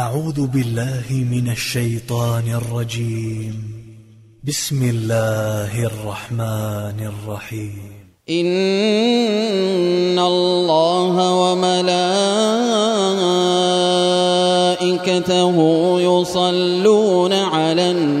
أعوذ بالله من الشيطان الرجيم. بسم الله الرحمن الرحيم. إن الله وملائكته يصلون على النبي.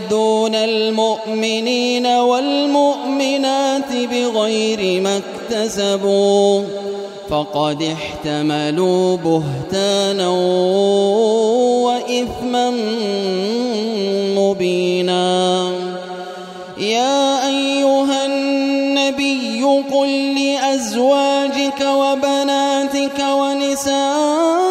المؤمنين والمؤمنات بغير ما اكتسبوا فقد احتملوا بهتانا وإثما مبينا. يا أيها النبي قل لأزواجك وبناتك ونساء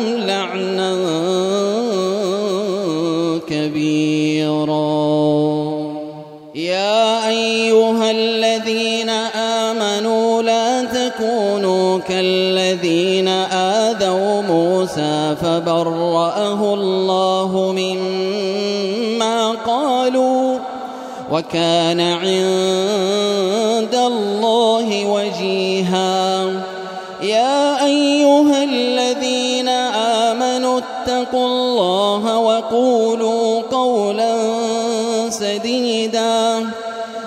آمنوا لا تكونوا كالذين آذوا موسى فبرأه الله مما قالوا وكان عند الله وجيها. يا أيها الذين آمنوا اتقوا الله وقولوا قولا سديدا.